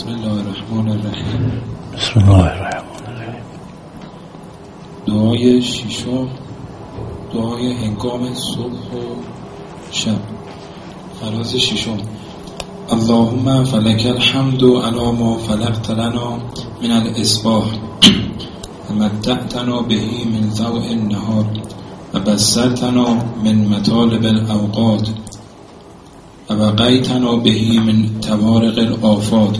بسم الله الرحمن الرحیم. بسم الله الرحمن الرحیم. دعای شیشم دعای هنگام صبح و شب. فراز شیشم اللهم فلك الحمد على ما فلقت لنا من الاسباح و به من ضوء النهار. و بسرتنا من مطالب الاوقات و وقیتنا بهی من توارق الافات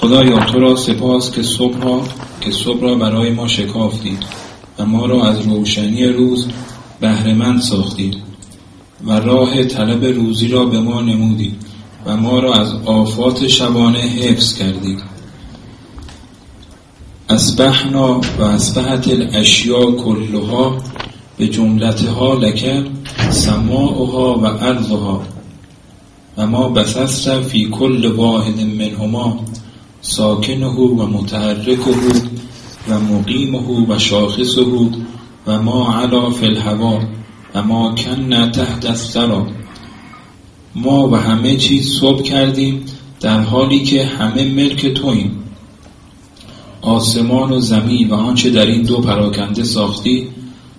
خدایا تو را سپاس که صبح را که صبح را برای ما شکافتید و ما را از روشنی روز بهرهمند ساختید و راه طلب روزی را به ما نمودید و ما را از آفات شبانه حفظ کردید. اسبحنا و اسبحت الاشیا کلها به جملتها لکه سماعها و ارضها و ما بسست فی کل واحد منهما ساکنه و متحرکه و مقیمه و شاخصه و ما علا فی الهوا و ما کن تحت الثرا ما و همه چیز صبح کردیم در حالی که همه ملک تویم آسمان و زمین و آنچه در این دو پراکنده ساختی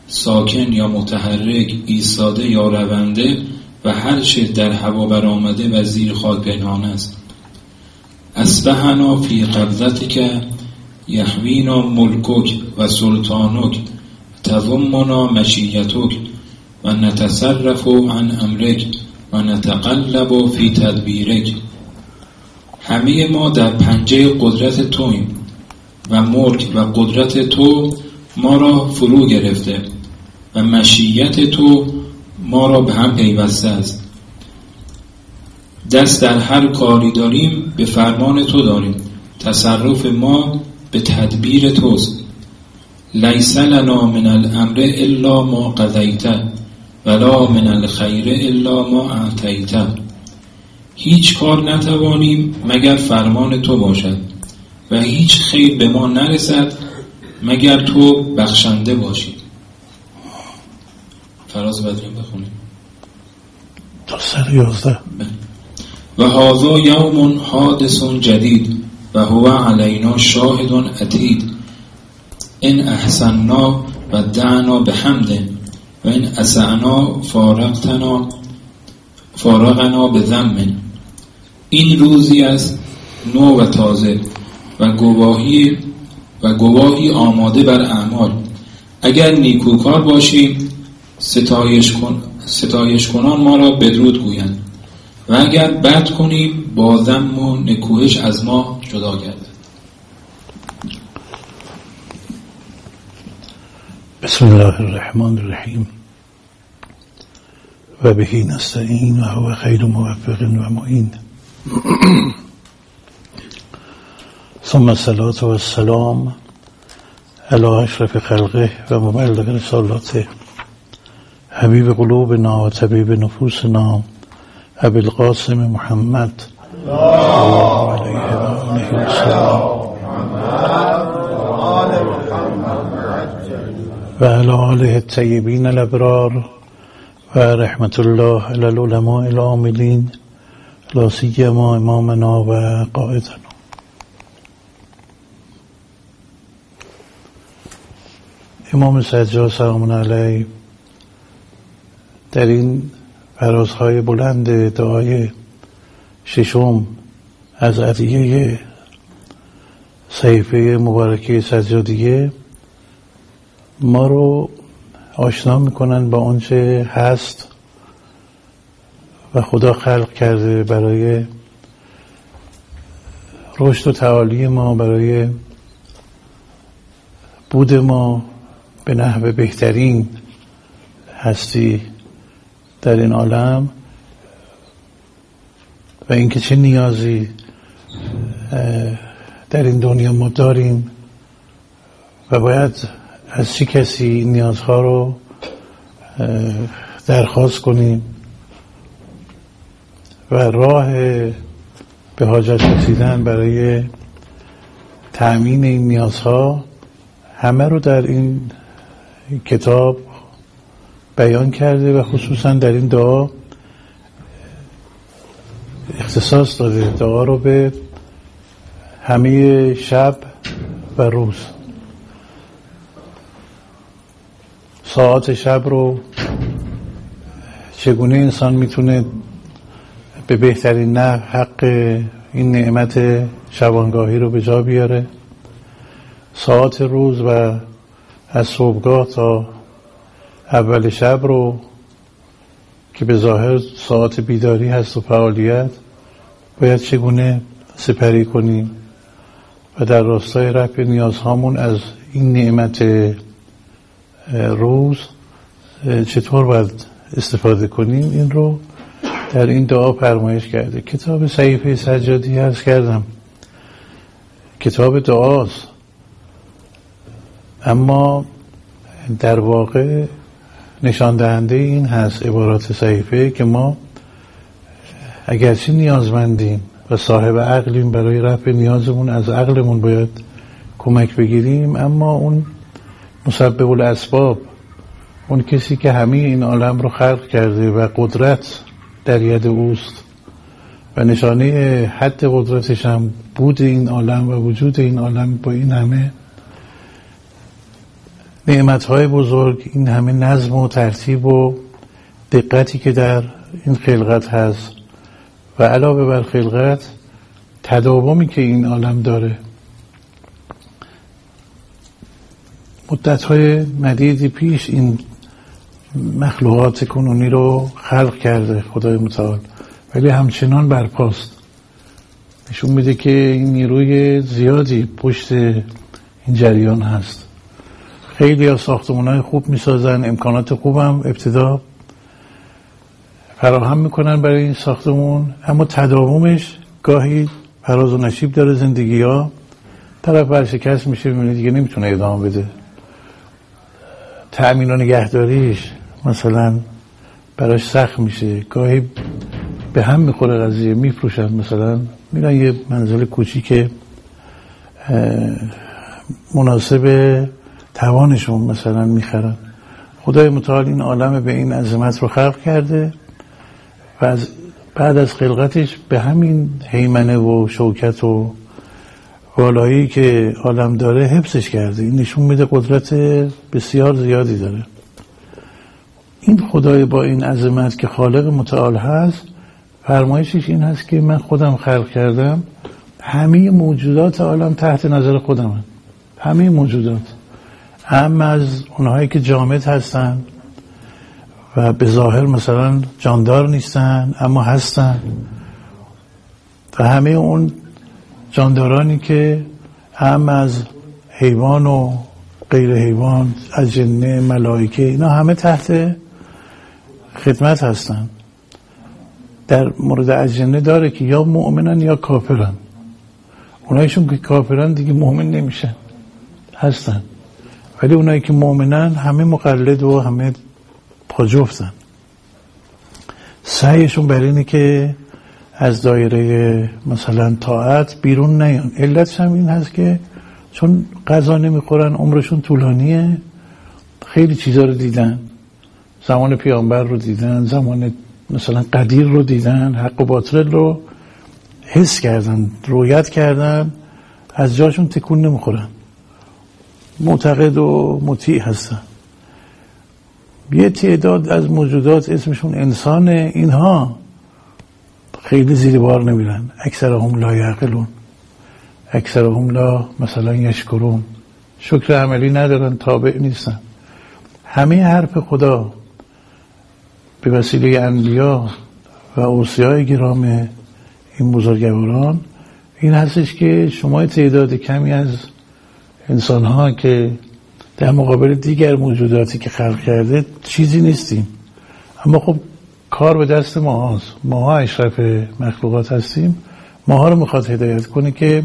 ساکن یا متحرک ایستاده یا رونده و هر چه در هوا برآمده و زیر خاک پنهان است. اسبحنا فی قبضتک یحوینا ملکک و سلطانک تضمنا مشیتک و نتصرف عن امرک و نتقلب فی تدبیرک. همه ما در پنجه قدرت تویم و ملک و قدرت تو ما را فرو گرفته و مشیت تو ما را به هم پیوسته است. دست در هر کاری داریم به فرمان تو داریم. تصرف ما به تدبیر توست. لیس لنا من الامر الا ما قضیت ولا من الخیر الا ما اعطیت. هیچ کار نتوانیم مگر فرمان تو باشد و هیچ خیر به ما نرسد مگر تو بخشنده باشی. فراز بدرین بخونیم. تا سر یازده. و هذا یوم حادث جدید و هو علینا شاهد عتید. ان احسننا و دعنا به حمد و این اسعنا فارقتنا فارغنا به ذنب این روزی از نو و تازه و گواهی و گواهی آماده بر اعمال. اگر نیکوکار باشیم ستایش, کن ستایش کنان ما را بدرود گویند. و اگر بد کنیم با ذم و نکوهش از ما جدا گردد. بسم الله الرحمن الرحیم. و بهی نستعین و هو خیر موفق و معین. ثم الصلاة و السلام علی اشرف خلقه و مبلغ رسالاته. حبیب قلوبنا و طبیب نفوسنا أبي القاسم محمد. صلى الله عليه وآله وسلم وعلى آله الطيبين الأبرار. ورحمة الله على العلماء العاملين. لا سيما إمامنا وقائدنا. إمام سجاد سلام عليه در این فرازهای بلند دعای ششم از عدیه صحیفه مبارکه سجادیه ما رو آشنا می‌کنن با آنچه هست و خدا خلق کرده برای رشد و تعالی ما برای بود ما به نحو بهترین هستی. در این عالم و اینکه چه نیازی در این دنیا ما داریم و باید از چه کسی نیازها رو درخواست کنیم و راه به حاجت رسیدن برای تأمین این نیازها همه رو در این کتاب بیان کرده و خصوصا در این دعا اختصاص داده دعا رو به همه شب و روز. ساعت شب رو چگونه انسان می‌تونه به بهترین نه حق این نعمت شبانگاهی رو به جا بیاره؟ ساعت روز و از صبحگاه تا اول شب رو که به ظاهر ساعت بیداری هست و فعالیت باید چگونه سپری کنیم و در راستای رفع نیازهامون از این نعمت روز چطور باید استفاده کنیم؟ این رو در این دعا فرمایش کرده. کتاب صحیفه سجادی هست کردم. کتاب دعاست. اما در واقع نشان دهنده این هست عبارات صحیفه که ما اگرچه نیازمندیم و صاحب عقلیم برای رفع نیازمون از عقلمون باید کمک بگیریم اما اون مسبب الاسباب اون کسی که همه این عالم رو خلق کرده و قدرت در ید اوست و نشانه حد قدرتش هم بود این عالم و وجود این عالم با این همه های بزرگ این همه نظم و ترتیب و دقتی که در این خلقت هست. و علاوه بر خلقت تداومی که این عالم داره. مدت های مدیدی پیش این مخلوقات کنونی رو خلق کرده خدای متعال. ولی همچنان برپاست. نشون میده که این نیروی زیادی پشت این جریان هست. خیلی از ساختمون های خوب می‌سازن امکانات خوبم ابتدا فراهم می‌کنن برای این ساختمون اما تداومش گاهی فراز و نشیب داره زندگی ها طرف برشکست میشه می‌بینه دیگه نمی‌تونه ادامه بده. تأمین و نگهداریش مثلا براش سخت میشه. گاهی به هم می‌خوره قضیه میفروشن مثلا میرن یه منزل کوچیک مناسب توانشون مثلا می‌خرن. خدای متعال این عالم به این عظمت رو خلق کرده و از بعد از خلقتش به همین حیمنه و شوکت و والایی که عالم داره حفظش کرده. این نشون میده قدرت بسیار زیادی داره. این خدای با این عظمت که خالق متعال هست فرمایشش این هست که من خودم خلق کردم همه موجودات عالم تحت نظر خودم همه موجودات. هم از اونهایی که جامد هستن و به ظاهر مثلا جاندار نیستن اما هستن. و همه اون جاندارانی که هم از حیوان و غیر حیوان از جنه ملائکه اینا همه تحت خدمت هستن. در مورد از جنه داره که یا مؤمنن یا کافرن. اونایشون که کافرن دیگه مؤمن نمیشن. هستن. ولی اونایی که مؤمنن همه مقلد و همه پاجفتن. سعیشون بر اینه که از دایره مثلا طاعت بیرون نیان. علتش هم این هست که چون غذا نمی‌خورن عمرشون طولانیه خیلی چیزا رو دیدن. زمان پیامبر رو دیدن زمان مثلا قدیر رو دیدن حق و باطل رو حس کردن رویت کردن از جاشون تکون نمی‌خورن. معتقد و مطیع هستن. یه تعداد از موجودات اسمشون انسان اینها خیلی زیر بار نمیرن. اکثر هم لا یعقلون. اکثر هم لا مثلا یشکرون. شکر عملی ندارن تابع نیستن. همه حرف خدا به وسیله انبیا و اوصیای گرام این بزرگواران این هستش که شما تعداد کمی از انسان ها که در مقابل دیگر موجوداتی که خلق کرده چیزی نیستیم. اما خب کار به دست ما هاست ماها اشرف مخلوقات هستیم. ماها رو می‌خواد هدایت کنه که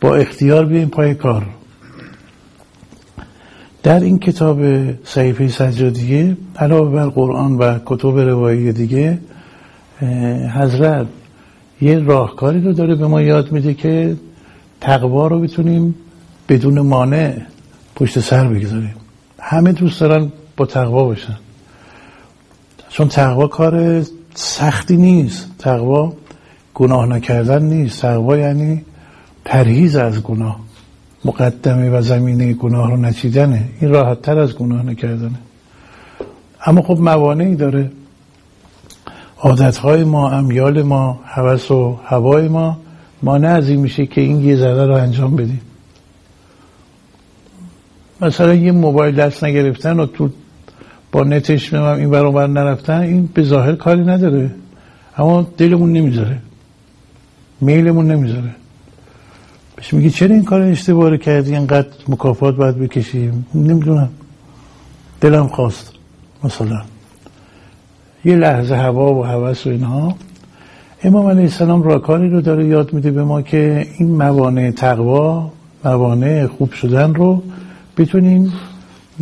با اختیار بیایم پای کار. در این کتاب صحیفه سجادیه علاوه بر قرآن و کتب روایی دیگه حضرت یه راهکاری رو داره به ما یاد میده که تقوا رو بتونیم بدون مانع پشت سر بگذاریم. همه دوست دارن با تقوا باشن. چون تقوا کار سختی نیست. تقوا گناه نکردن نیست. تقوا یعنی پرهیز از گناه. مقدمه و زمینه گناه رو نچیدنه. این راحت تر از گناه نکردنه. اما خب موانعی داره. عادتهای ما امیال ما حوث و هوای ما مانع از این میشه که این یه ذره رو انجام بدیم. مثلا یه موبایل دست نگرفتن و تو با نتش میمم این برابر نرفتن این به ظاهر کاری نداره. اما دلمون نمی‌ذاره. میلمون نمی‌ذاره. بهش میگی چرا این کار اشتباه کردی؟ اینقدر مکافات باید بکشیم نمی‌دونم. دلم خواست مثلا. یه لحظه هوا و هوس و اینها. امام علیه السلام راکاری رو داره یاد میده به ما که این موانع تقوا موانع خوب شدن رو بتونیم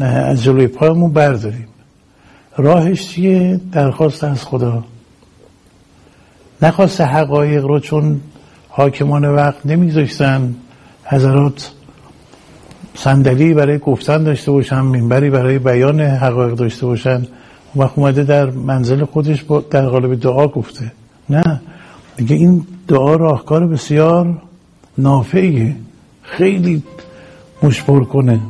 از جلوی پایمون برداریم. راهش چیه؟ درخواست از خدا. نخواست حقایق رو چون حاکمان وقت نمیذاشتن حضرات صندلی برای گفتن داشته باشن منبری برای بیان حقایق داشته باشن. و اومده در منزل خودش در قالب دعا گفته. نه دیگه این دعا راهکار بسیار نافعیه. خیلی مشبر کنه.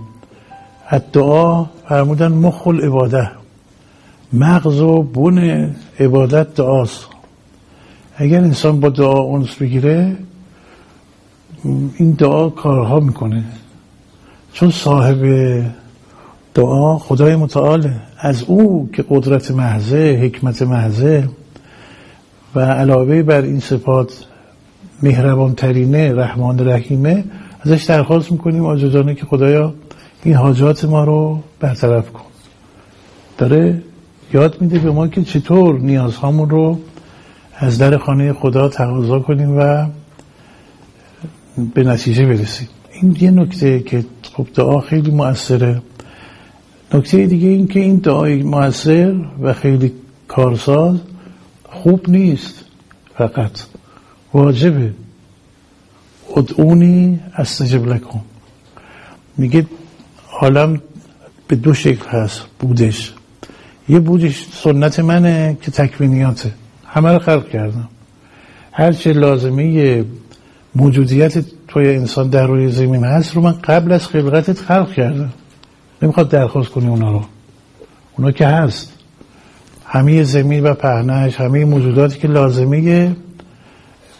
دعا فرمودن مخل عباده. مغز و بون عبادت دعاست. اگر انسان با دعا اونس بگیره این دعا کارها می‌کنه. چون صاحب دعا خدای متعاله. از او که قدرت محضه حکمت محضه و علاوه بر این صفات مهربان ترینه رحمان رحیمه ازش درخواست می‌کنیم آجزانه که خدایا این حاجات ما رو برطرف کن. داره یاد میده به ما که چطور نیازهامون رو از در خانه خدا تقاضا کنیم و به نتیجه برسیم. این یه نکته که خب دعا خیلی مؤثره نکته دیگه این که این دعای مؤثر و خیلی کارساز خوب نیست. فقط واجبه. ادعونی استجب لکن میگه عالم به دو شکل هست بودش. یه بودش سنت منه که تکوینیاته همه رو خلق کردم. هرچه لازمه موجودیت توی انسان در روی زمین هست رو من قبل از خلقتت خلق کردم. نمی‌خواد درخواست کنی اونا رو. اونا که هست. همه زمین و پهنش همه موجوداتی که لازمه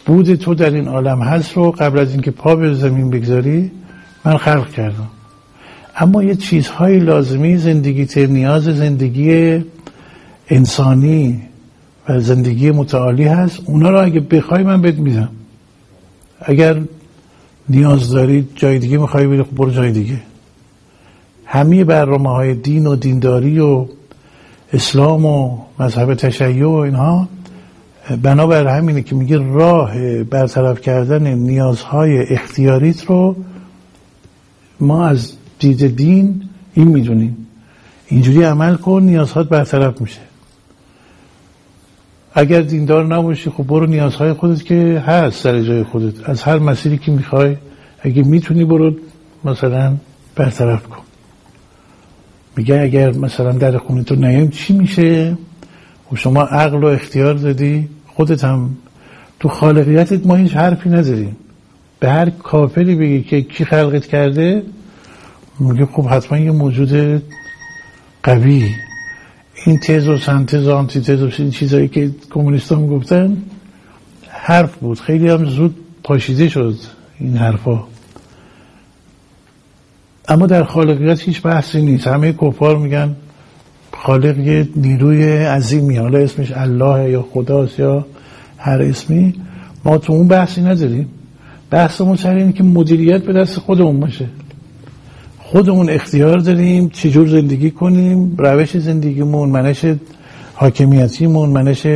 بود تو در این عالم هست رو قبل از اینکه پا به زمین بگذاری من خلق کردم. اما یه چیزهای لازمی زندگی نیاز زندگی انسانی و زندگی متعالی هست. اونا رو اگه بخوای من بهت میدم. اگر نیاز داری جای دیگه می‌خوای بری خب برو جای دیگه. همه برنامه های دین و دینداری و اسلام و مذهب تشیع و اینها بنابر همینه که میگه راه برطرف کردن نیازهای اختیاریت رو ما از دید دین این می‌دونیم. اینجوری عمل کن نیازهات برطرف میشه. اگر دیندار نباشی خب برو نیازهای خودت که هست سر جای خودت. از هر مسیری که می‌خوای اگه می‌تونی برو مثلا برطرف کن. میگه اگر مثلا در خونه تو نیایم چی میشه؟ و خب شما عقل و اختیار دادی خودت هم تو خالقیتت ما هیچ حرفی نداریم. به هر کافری بگی که کی خلقت کرده میگه خب حتما یه موجود قوی. این تز و سنتز و آنتی و این چیزایی که کمونیست هم گفتن حرف بود. خیلی هم زود پاشیده شد این حرفا. اما در خالقیت هیچ بحثی نیست. همه کفار میگن خالق یه نیروی عظیمی حالا اسمش الله یا خداست یا هر اسمی. ما تو اون بحثی نداریم. بحثمون سر اینه که مدیریت به دست خودمون باشه. خودمون اختیار داریم چجور زندگی کنیم روش زندگیمون منش حاکمیتیمون منش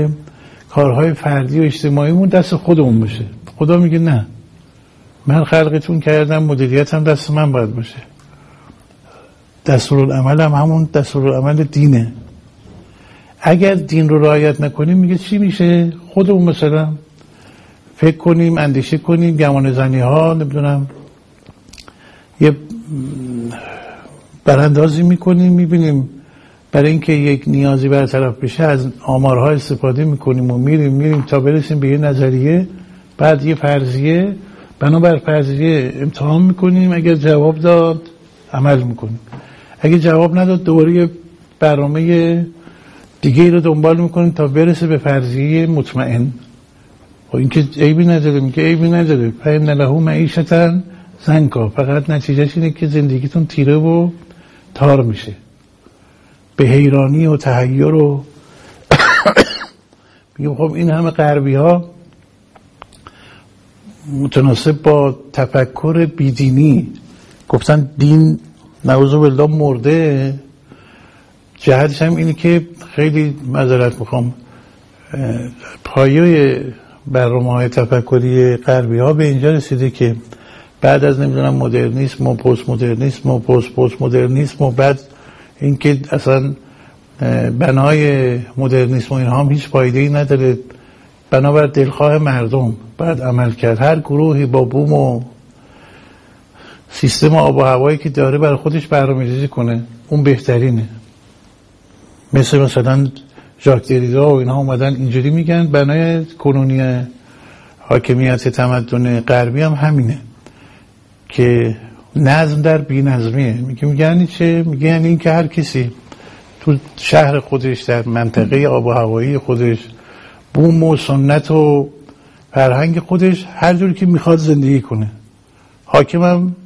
کارهای فردی و اجتماعیمون دست خودمون باشه. خدا میگه نه. من خلقتون کردم مدیریت هم دست من باید باشه. دستورالعمل هم همون دستورالعمل دینه. اگر دین رو رعایت نکنیم میگه چی میشه؟ خودمون مثلا فکر کنیم اندیشه کنیم گمان زنی ها نمی‌دونم یه براندازی می‌کنیم می‌بینیم برای اینکه یک نیازی برطرف بشه از آمارها استفاده می‌کنیم و میریم میریم تا برسیم به یه نظریه بعد یه فرضیه بنابر فرضیه امتحان می‌کنیم اگر جواب داد عمل می‌کنیم. اگه جواب نداد دوباره برنامه دیگه رو دنبال می‌کنیم تا برسه به فرضیه مطمئن. و خب این که عیبی نداره میگه عیبی نداره. فهم له معیشتن زنکا فقط نتیجهش اینه که زندگیتون تیره و تار میشه. به حیرانی و تحیر و میگم خب این همه غربی ها متناسب با تفکر بیدینی. گفتن دین نعوذ بالله مرده. جهتش هم اینه که خیلی مذارت می‌خوام پایه برنامه های تفکری غربی ها به اینجا رسیده که بعد از نمی‌دونم مدرنیسم و پست مدرنیسم و پست پست مدرنیسم و بعد اینکه اصلا بنای مدرنیسم و اینها هم هیچ فایده ای نداره. بنابر دلخواه مردم بعد عمل کرد. هر گروهی با بوم و سیستم آب و هوایی که داره برای خودش برنامه‌ریزی کنه اون بهترینه. مثل مثلا ژاک دریدا و اینها اومدن اینجوری میگن. بنای کنونی حاکمیت تمدن غربی هم همینه. که نظم در بی نظمیه میگه یعنی چه؟ میگه یعنی این که هر کسی تو شهر خودش در منطقه آب و هوایی خودش بوم و سنت و فرهنگ خودش هر جوری که می‌خواد زندگی کنه. حاکمم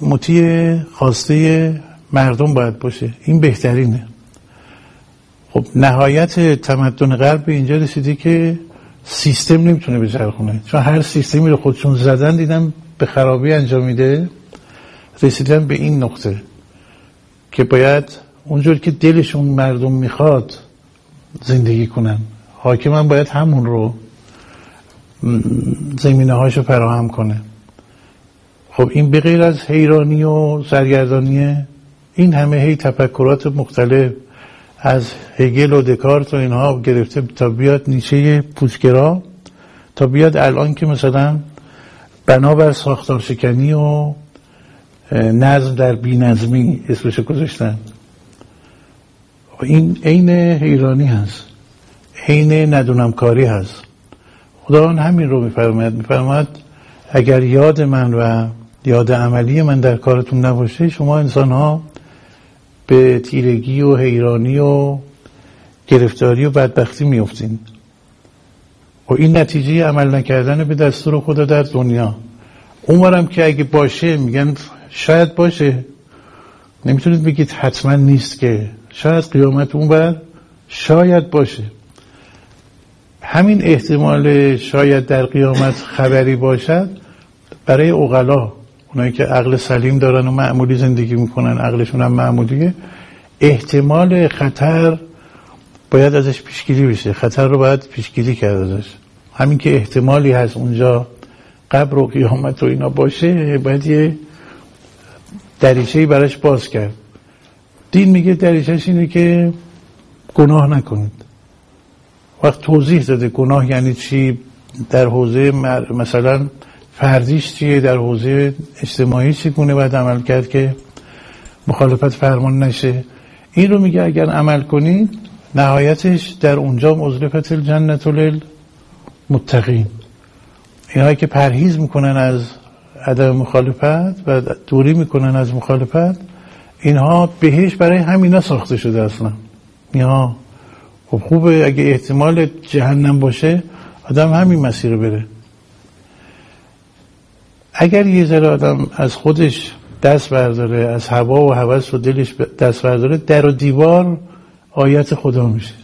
مطیع خواسته مردم باید باشه. این بهترینه. خب نهایت تمدن غرب به اینجا رسیده که سیستم نمی‌تونه بچرخونه چون هر سیستمی رو خودشون زدن دیدن به خرابی انجام میده رسیدن به این نقطه که باید اونجور که دلشون مردم می‌خواد زندگی کنن. حاکم هم باید همون رو زمینه هاشو فراهم کنه. خب این به غیر از حیرانی و سرگردانیه این همه هی تفکرات مختلف. از هگل و دکارت و اینها گرفته تا بیاد نیچه پوچگرا تا بیاد الان که مثلا بنابر ساختار شکنی و نظم در بینظمی اسمش گذاشتن. این عین حیرانی هست. عین ندونم کاری هست. خدا همین رو میفرماید. میفرماید اگر یاد من و یاد عملی من در کارتون نباشه شما انسان ها به تیرگی و حیرانی و گرفتاری و بدبختی میفتین و این نتیجه عمل نکردن به دستور خدا در دنیا. اونورم که اگه باشه میگن شاید باشه. نمی‌تونید بگید حتما نیست که. شاید قیامت اونور شاید باشه. همین احتمال شاید در قیامت خبری باشد برای اغلا اونایی که عقل سلیم دارن و معمولی زندگی می‌کنن عقلشون هم معمولیه. احتمال خطر باید ازش پیشگیری بشه. خطر رو باید پیشگیری کرد ازش. همین که احتمالی هست اونجا قبر و قیامت و اینا باشه باید یه دریچهی براش باز کرد. دین میگه دریچهش اینه که گناه نکنید. وقت توضیح داده. گناه یعنی چی؟ در حوزه مثلا فردیش چیه در حوزه اجتماعی چگونه باید عمل کرد که مخالفت فرمان نشه؟ این رو میگه اگر عمل کنید نهایتش در اونجا مزلفت الجنت متقین. اینهایی که پرهیز می‌کنن از عدم مخالفت و دوری می‌کنن از مخالفت اینها بهش برای همینا ساخته شده اصلا. اینها خب خوبه اگه احتمال جهنم باشه آدم همین مسیر رو بره. اگر یه ذره آدم از خودش دست برداره از هوا و هوس و دلش دست برداره در و دیوار آیت خدا میشه.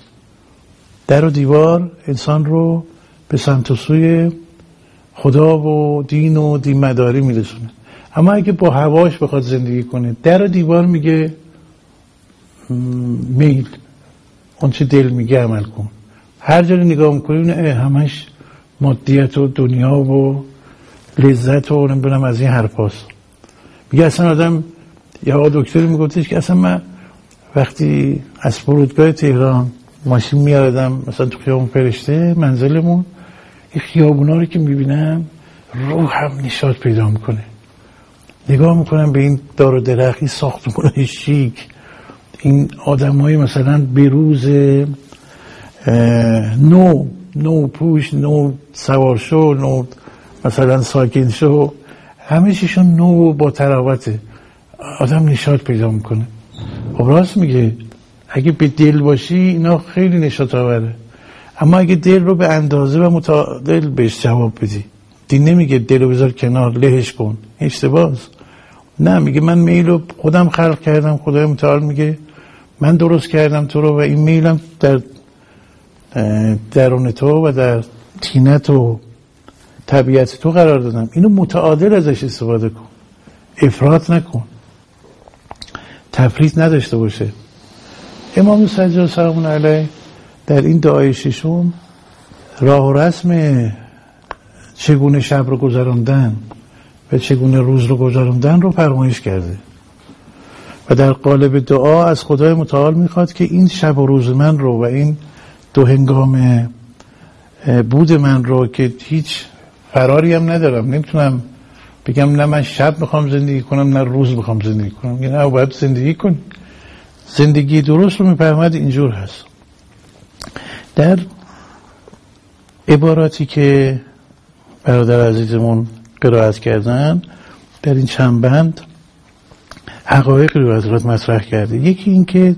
در و دیوار انسان رو به سمت و سوی خدا و دین و دین مداری میرسونه. اما اگه با هواش بخواد زندگی کنه در و دیوار میگه میل اون چه دل میگه عمل کن. هر جا نگاه می‌کنی همش مادیت و دنیا و لذت و نمی‌دونم از این حرف هست. میگه اصلا آدم یا دکتری میگفتش که اصلا من وقتی از فرودگاه تهران ماشین میادم مثلا تو خیابون فرشته منزلمون این خیابونا رو که می‌بینم روحم نشاد پیدا می‌کنه نگاه می‌کنم به این دار و درخی ساختمون شیک این آدم های مثلا بروز نو نو پوش نو سوارشو نو مثلا ساکن شو همه چیشون نو با تراوته. آدم نشاط پیدا می‌کنه. خب راست میگه اگه به دل باشی اینا خیلی نشاط آوره. اما اگه دل رو به اندازه و متعادل بهش جواب بدی دین نمیگه دل رو بذار کنار لهش کن. اشتباز نه میگه من میل رو خودم خلق کردم خدای متعال میگه من درست کردم تو رو و این میلم در درون تو و در تینت و طبیعت تو قرار دادم. اینو متعادل ازش استفاده کن. افراد نکن. تفریط نداشته باشه. امام سجاد سلام علیه. در این دعای ششم راه و رسم چگونه شب رو گذراندن و چگونه روز رو گذراندن رو فرمایش کرده. و در قالب دعا از خدای متعال می‌خواد که این شب و روز من رو و این دو هنگام بود من رو که هیچ فراری هم ندارم. نمی‌تونم بگم نه من شب می‌خوام زندگی کنم نه روز می‌خوام زندگی کنم. یعنی نه باید زندگی کن زندگی درست رو می‌فهمد اینجور هست. در عباراتی که برادر عزیزمون قرائت کردن در این چند بند حقایق رو حضرت مطرح کرده. یکی اینکه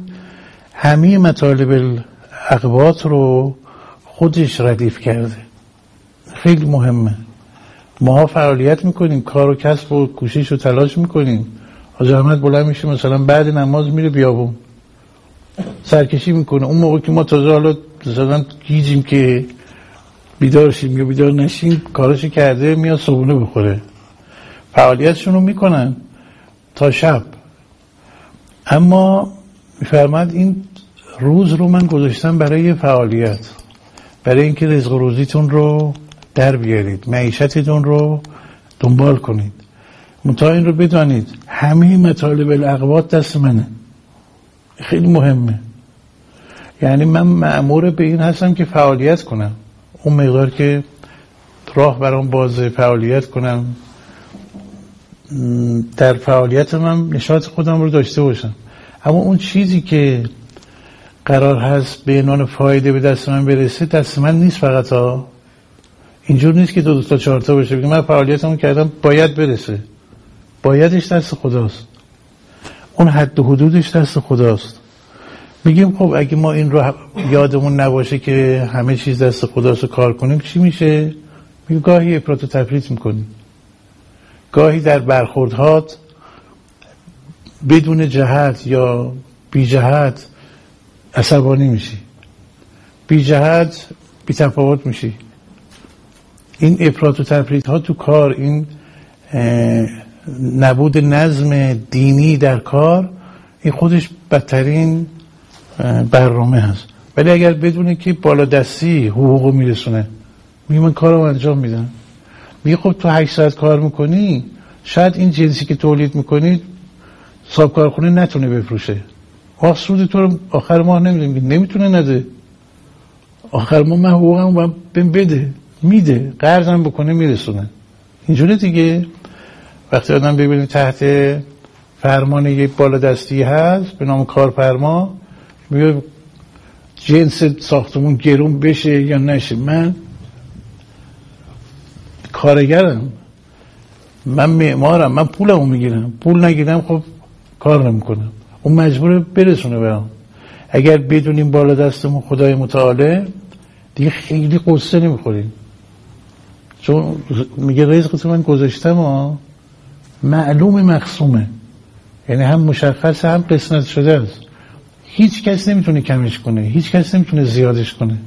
همه مطالب اقباط رو خودش ردیف کرده. خیلی مهمه. ما فعالیت می‌کنیم کار و کسب و کوشش و تلاش می‌کنیم. از احمد بلند میشه مثلا بعد نماز میره بیابون. سرکشی می‌کنه. اون موقع که ما تازه حالا مثلا گیجیم که بیدار شیم یا بیدار نشیم کارش کرده میاد صبونه بخوره. فعالیتشون رو می‌کنن تا شب. اما میفرماد این روز رو من گذاشتم برای فعالیت برای اینکه رزق روزیتون رو در بیارید معیشتتون رو دنبال کنید. منتها این رو بدانید همه مطالب الاقوات دست منه. خیلی مهمه. یعنی من معمور به این هستم که فعالیت کنم. اون مقدار که راه برام بازه فعالیت کنم. در فعالیت من نشاط خودم رو داشته باشم. اما اون چیزی که قرار هست به عنوان فایده به دست من برسه دست من نیست فقط ها اینجور نیست که دو دو تا چهار تا باشه. بگم من فعالیتمو کردم باید برسه. بایدش دست خداست. اون حد و حدودش دست خداست. میگیم خب اگه ما این رو یادمون نباشه که همه چیز دست خداست رو کار کنیم چی میشه؟ میگه گاهی افراط و تفریط می‌کنیم. گاهی در برخوردهات بدون جهت یا بی جهت عصبانی میشی. بی جهت بی تفاوت میشی. این افراط و تفریط ها تو کار این نبود نظم دینی در کار این خودش بدترین برنامه هست. ولی اگر بدونه که بالا دستی حقوق میرسونه میگه من کارو انجام میدم. میگه خب تو 8 ساعت کار می‌کنی شاید این جنسی که تولید می‌کنی صاحب کارخونه نتونه بفروشه. آخ سود تو رو آخر ماه نمیده نمی‌تونه نده. آخر ماه من حقوقم بهم بده. میده قرضم بکنه میرسونه. اینجوری دیگه. وقتی آدم ببینید تحت فرمان یک بالا دستی هست به نام کارفرما میگه جنس ساختمون گرون بشه یا نشه. من کارگرم. من معمارم من پولمو می‌گیرم. پول نگیرم خب کار نمی‌کنم. اون مجبور برسونه برام اگر بدونیم بالا دستمون خدای متعاله دیگه خیلی قصه نمی‌خوریم. چون میگه رزق من گذاشتم ها. معلوم مقسومه یعنی هم مشخص هم قسمت شده است. هیچ کس نمی‌تونه کمش کنه. هیچ کس نمی‌تونه زیادش کنه.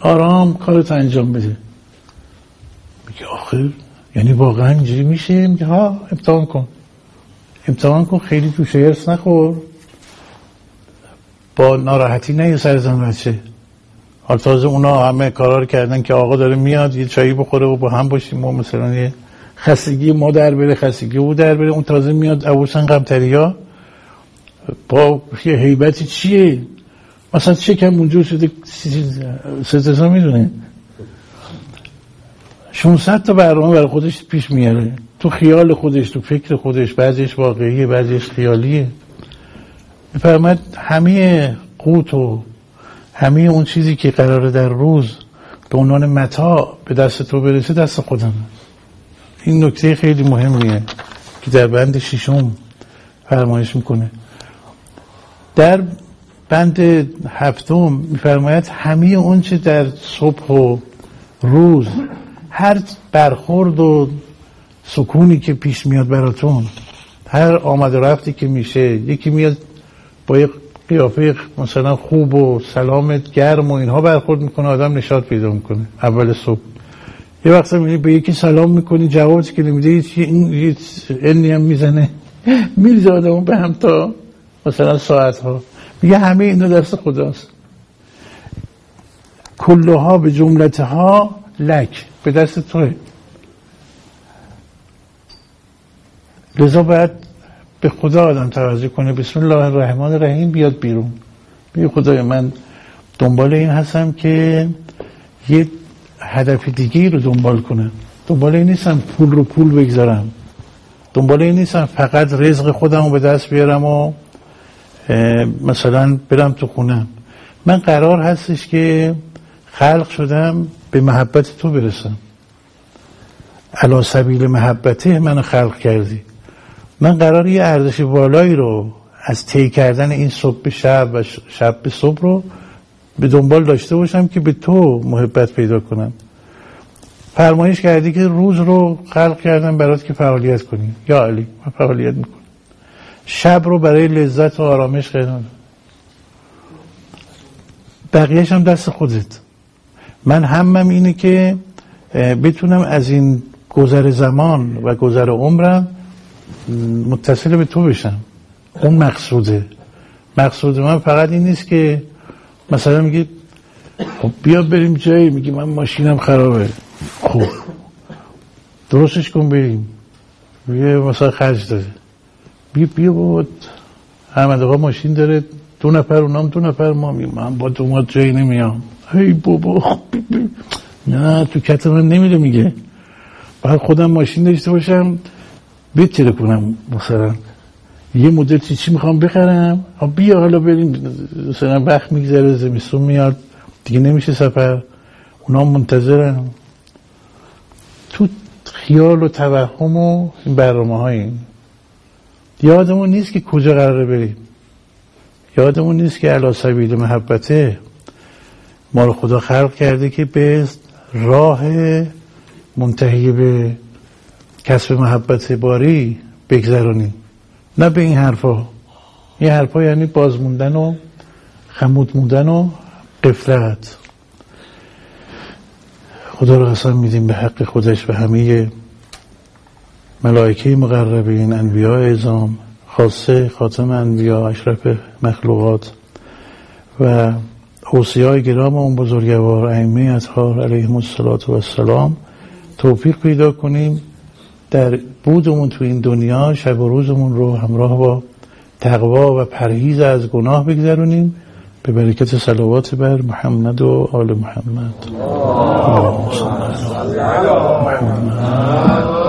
آرام کارت انجام بده. میگه آخر یعنی واقعا اینجوری میشه؟ میگه ها امتحان کن. امتحان کن خیلی تو شیرس نخور. با ناراحتی نه یه سر بچه حال تازه اونا همه کارا کردن که آقا داره میاد یه چایی بخوره و با هم باشیم ما مثلا یه خستگی ما در بره خستگی او در بره اون تازه میاد. ابوسن قمتری ها با یه حیبتی چیه؟ مثلا چه کم اونجا شده ستزا می‌دونه؟ 600 تا برنامه برای خودش پیش میاره. تو خیال خودش تو فکر خودش بعضیش واقعیه بعضیش خیالیه. میفرمد همه قوت و همه اون چیزی که قراره در روز به عنوان متا به دست تو برسه دست خودم. این نکته خیلی مهمیه که در بند ششم فرمایش می‌کنه. در بند هفتم میفرماید همه اون چه در صبح و روز هر برخورد و سکونی که پیش میاد براتون هر آمد و رفتی که میشه یکی میاد با یک قیافه مثلا خوب و سلامت گرم و اینها برخورد می‌کنه آدم نشاط پیدا می‌کنه اول صبح. یه وقت می‌بینی به یکی سلام می‌کنی جوابی که نمیده این اینی هم می‌زنه. میریزه آدم به هم تا مثلا ساعت ها میگه همه اینا دست خداست. کلها به جملتها لک به دست توه. لذا باید به خدا آدم توجه کنه. بسم الله الرحمن الرحیم. بیاد بیرون. بگه خدای من دنبال این هستم که یه هدف دیگه رو دنبال کنم. دنبال این نیستم پول رو پول بگذارم. دنبال این نیستم فقط رزق خودم رو به دست بیارم و مثلا برم تو خونم من قرار هستش که خلق شدم به محبت تو برسم. علا سبیل محبته منو خلق کردی. من قرار یه ارزش بالایی رو از طی کردن این صبح به شب و شب به صبح رو به دنبال داشته باشم که به تو محبت پیدا کنم. فرمایش کردی که روز رو خلق کردم برات که فعالیت کنی. یا علی من فعالیت می‌کنم. شب رو برای لذت و آرامش کردم بقیهش هم دست خودت. من همم اینه که بتونم از این گذر زمان و گذر عمرم متصل به تو بشم. اون مقصوده. مقصود من فقط این نیست که مثلا میگه خب بیا بریم جایی. میگه من ماشینم خرابه. خب. درستش کن بریم. میگه مثلا خرج داره بیا بیا بود احمد آقا ماشین داره. دو نفر اونام دو نفر ما من با تو ما جایی نمیام. هی بابا. خب نه تو کت من نمیده میگه. باید خودم ماشین داشته باشم. بتره کنم مثلا. یه مدل چی می‌خوام بخرم؟ بیا حالا بریم مثلا وقت میگذره زمستون میاد. دیگه نمیشه سفر. اونا منتظرن. تو خیال و توهم و این برنامه های یادمون نیست که کجا قراره بریم. یادمون نیست که علا سبیل محبته ما رو خدا خلق کرده که به راه منتهی به کسب محبت باری بگذرانیم نه به این حرفا. این حرفا یعنی بازموندن و خمود موندن و قفلت. خدا رو قسم میدیم به حق خودش و همه ملائکه مقربین انبیاء ازام خاصه خاتم انبیاء اشرف مخلوقات و های گرام اون بزرگوار ائمه اطهار علیهم السلام توفیق پیدا کنیم. در بودمون تو این دنیا شب و روزمون رو همراه با تقوا و پرهیز از گناه بگذرونیم. به برکت صلوات بر محمد و آل محمد. محمد.